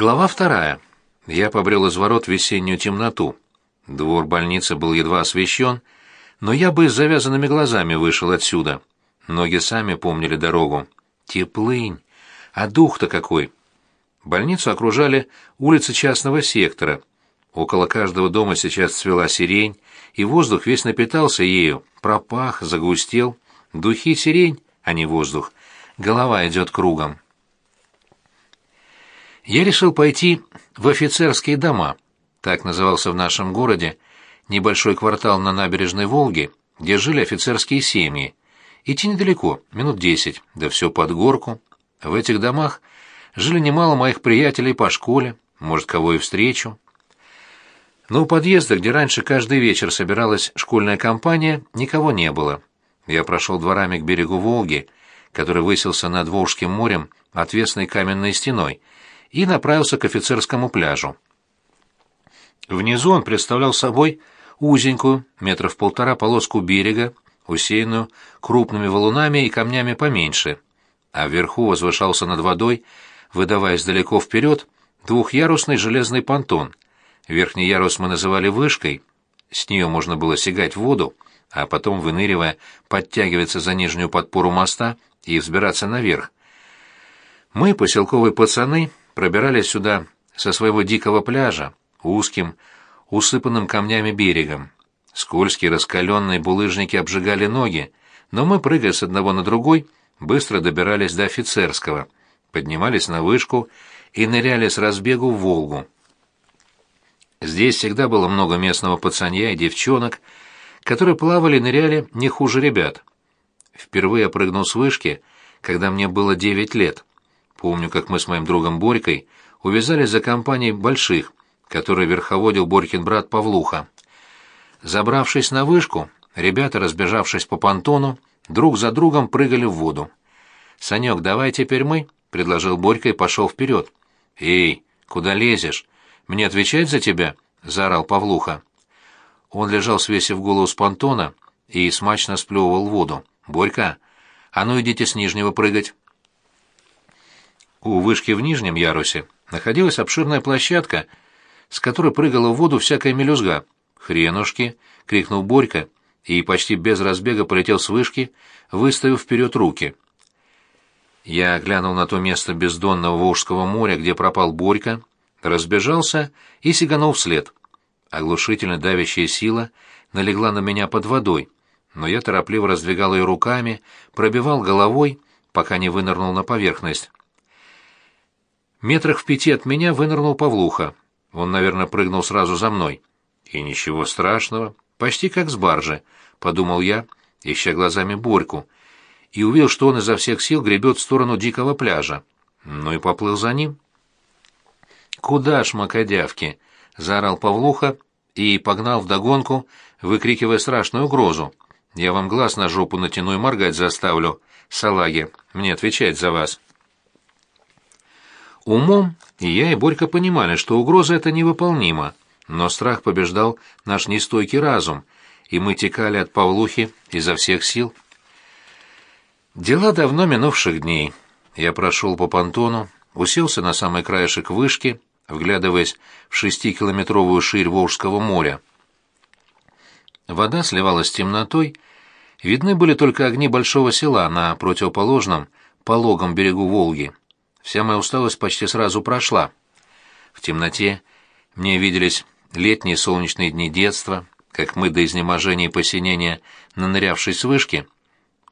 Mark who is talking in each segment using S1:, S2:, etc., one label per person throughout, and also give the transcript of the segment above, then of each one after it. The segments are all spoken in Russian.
S1: Глава вторая. Я побрел из ворот весеннюю темноту. Двор больницы был едва освещен, но я бы с завязанными глазами вышел отсюда. Ноги сами помнили дорогу. Теплынь! А дух-то какой! Больницу окружали улицы частного сектора. Около каждого дома сейчас цвела сирень, и воздух весь напитался ею, пропах, загустел. Духи сирень, а не воздух. Голова идет кругом. Я решил пойти в офицерские дома. Так назывался в нашем городе небольшой квартал на набережной Волги, где жили офицерские семьи. Идти недалеко, минут десять, да все под горку. В этих домах жили немало моих приятелей по школе, может, кого и встречу. Но у подъезда, где раньше каждый вечер собиралась школьная компания, никого не было. Я прошел дворами к берегу Волги, который высился над Волжским морем отвесной каменной стеной, и направился к офицерскому пляжу. Внизу он представлял собой узенькую, метров полтора полоску берега, усеянную крупными валунами и камнями поменьше, а вверху возвышался над водой, выдаваясь далеко вперед, двухъярусный железный понтон. Верхний ярус мы называли вышкой, с нее можно было сигать в воду, а потом, выныривая, подтягиваться за нижнюю подпору моста и взбираться наверх. Мы, поселковые пацаны, пробирались сюда со своего дикого пляжа, узким, усыпанным камнями берегом. Скользкие раскаленные булыжники обжигали ноги, но мы, прыгая с одного на другой, быстро добирались до офицерского, поднимались на вышку и ныряли с разбегу в Волгу. Здесь всегда было много местного пацанья и девчонок, которые плавали и ныряли не хуже ребят. Впервые я прыгнул с вышки, когда мне было девять лет. Помню, как мы с моим другом Борькой увязались за компанией больших, который верховодил Борькин брат Павлуха. Забравшись на вышку, ребята, разбежавшись по понтону, друг за другом прыгали в воду. «Санек, давай теперь мы», — предложил Борька и пошел вперед. «Эй, куда лезешь? Мне отвечать за тебя?» — заорал Павлуха. Он лежал, свесив голову с понтона, и смачно сплевывал воду. «Борька, а ну идите с нижнего прыгать». У вышки в нижнем ярусе находилась обширная площадка — с которой прыгала в воду всякая мелюзга. «Хренушки!» — крикнул Борька и почти без разбега полетел с вышки, выставив вперед руки. Я глянул на то место бездонного Волжского моря, где пропал Борька, разбежался и сиганул вслед. Оглушительно давящая сила налегла на меня под водой, но я торопливо раздвигал ее руками, пробивал головой, пока не вынырнул на поверхность. Метрах в пяти от меня вынырнул Павлуха. Он, наверное, прыгнул сразу за мной. И ничего страшного, почти как с баржи, подумал я, ища глазами Борьку, и увидел, что он изо всех сил гребет в сторону дикого пляжа. Ну и поплыл за ним. «Куда ж, макодявки?» — заорал Павлуха и погнал вдогонку, выкрикивая страшную угрозу. «Я вам глаз на жопу натяну и моргать заставлю, салаги, мне отвечать за вас». Умом и я, и Борька понимали, что угроза эта невыполнима, но страх побеждал наш нестойкий разум, и мы текали от Павлухи изо всех сил. Дела давно минувших дней. Я прошел по понтону, уселся на самый краешек вышки, вглядываясь в шестикилометровую ширь Волжского моря. Вода сливалась с темнотой, видны были только огни большого села на противоположном, пологом берегу Волги. Вся моя усталость почти сразу прошла. В темноте мне виделись летние солнечные дни детства, как мы до изнеможения и посинения, нанырявшись с вышки,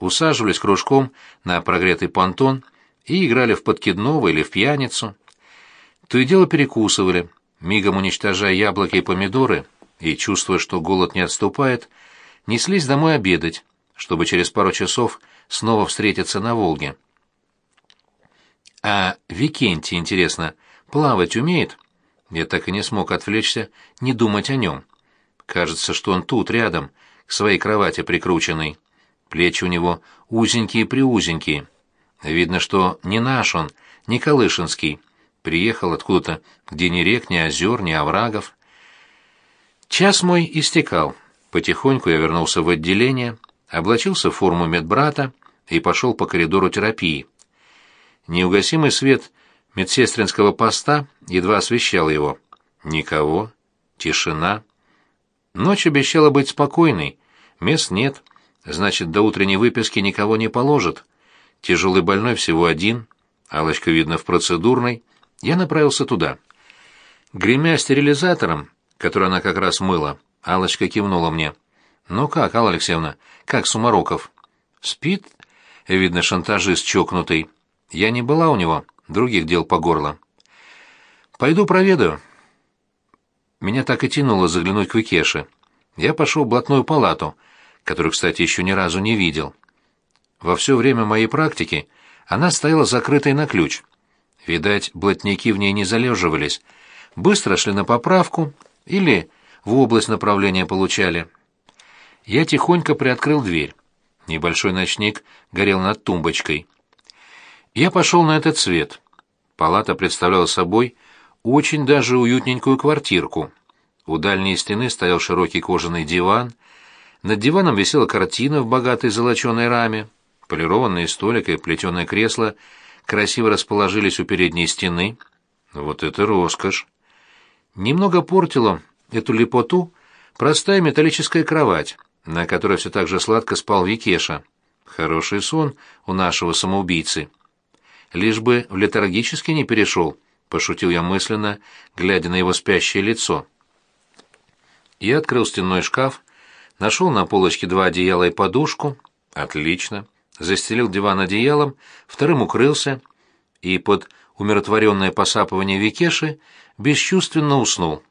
S1: усаживались кружком на прогретый понтон и играли в подкидного или в пьяницу. То и дело перекусывали, мигом уничтожая яблоки и помидоры, и, чувствуя, что голод не отступает, неслись домой обедать, чтобы через пару часов снова встретиться на Волге. А Викентий, интересно, плавать умеет? Я так и не смог отвлечься, не думать о нем. Кажется, что он тут, рядом, к своей кровати прикрученный. Плечи у него узенькие-приузенькие. Видно, что не наш он, не Колышинский. Приехал откуда-то, где ни рек, ни озер, ни оврагов. Час мой истекал. Потихоньку я вернулся в отделение, облачился в форму медбрата и пошел по коридору терапии. Неугасимый свет медсестринского поста едва освещала его. Никого. Тишина. Ночь обещала быть спокойной. Мест нет. Значит, до утренней выписки никого не положат. Тяжелый больной всего один. Алочка, видно, в процедурной. Я направился туда. Гремя стерилизатором, который она как раз мыла, Алочка кивнула мне. «Ну как, Алла Алексеевна, как Сумароков?» «Спит?» Видно, шантажист чокнутый. Я не была у него, других дел по горло. «Пойду проведаю». Меня так и тянуло заглянуть к Викеше. Я пошел в блатную палату, которую, кстати, еще ни разу не видел. Во все время моей практики она стояла закрытой на ключ. Видать, блатники в ней не залеживались. Быстро шли на поправку или в область направления получали. Я тихонько приоткрыл дверь. Небольшой ночник горел над тумбочкой. Я пошел на этот свет. Палата представляла собой очень даже уютненькую квартирку. У дальней стены стоял широкий кожаный диван. Над диваном висела картина в богатой золоченой раме. Полированный столик и плетеное кресло красиво расположились у передней стены. Вот это роскошь! Немного портила эту лепоту простая металлическая кровать, на которой все так же сладко спал Викеша. Хороший сон у нашего самоубийцы. Лишь бы в летаргически не перешел, пошутил я мысленно, глядя на его спящее лицо. Я открыл стенной шкаф, нашел на полочке два одеяла и подушку. Отлично. Застелил диван одеялом, вторым укрылся и под умиротворенное посапывание Викеши бесчувственно уснул.